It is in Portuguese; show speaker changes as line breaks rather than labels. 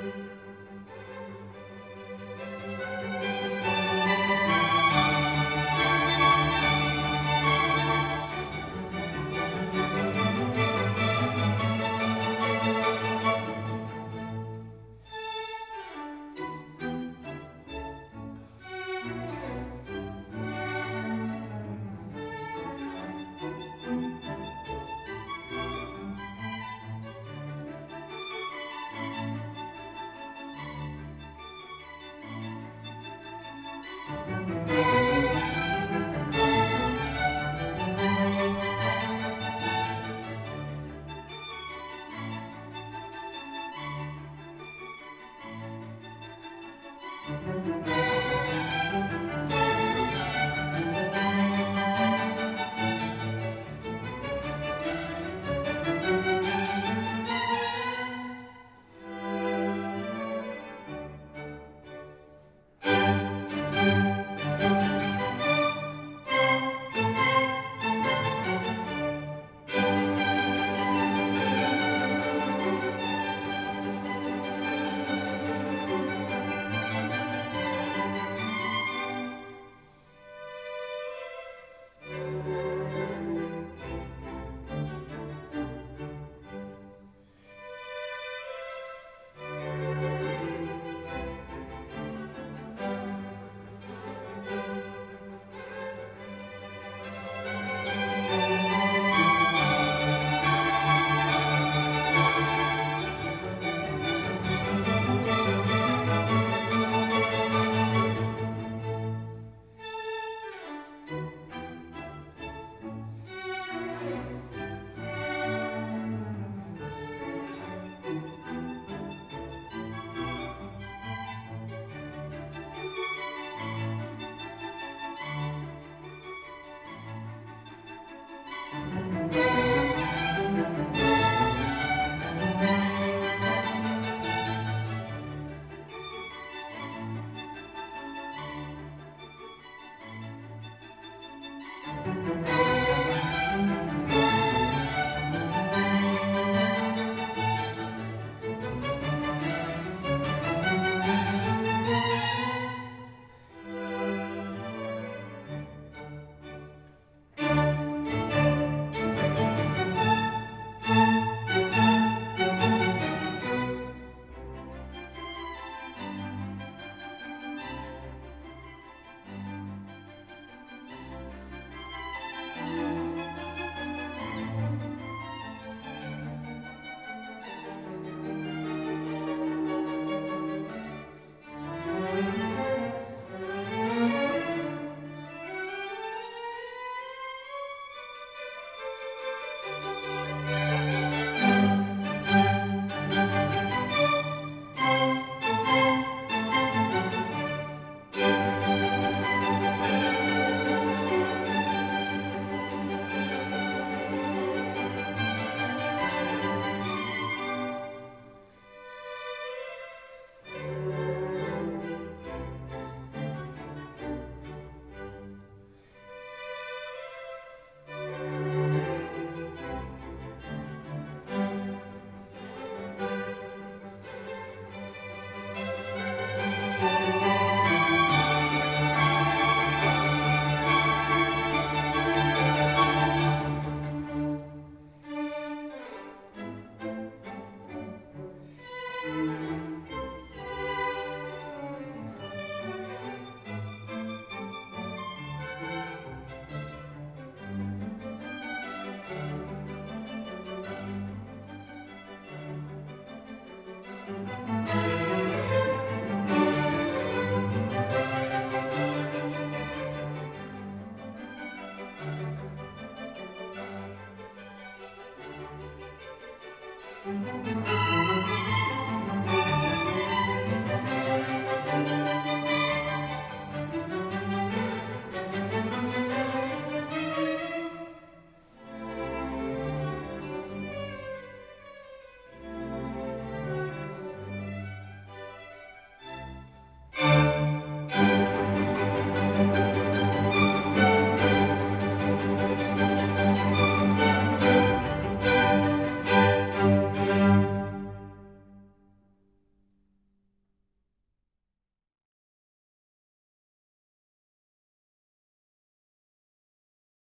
thank you Música
Música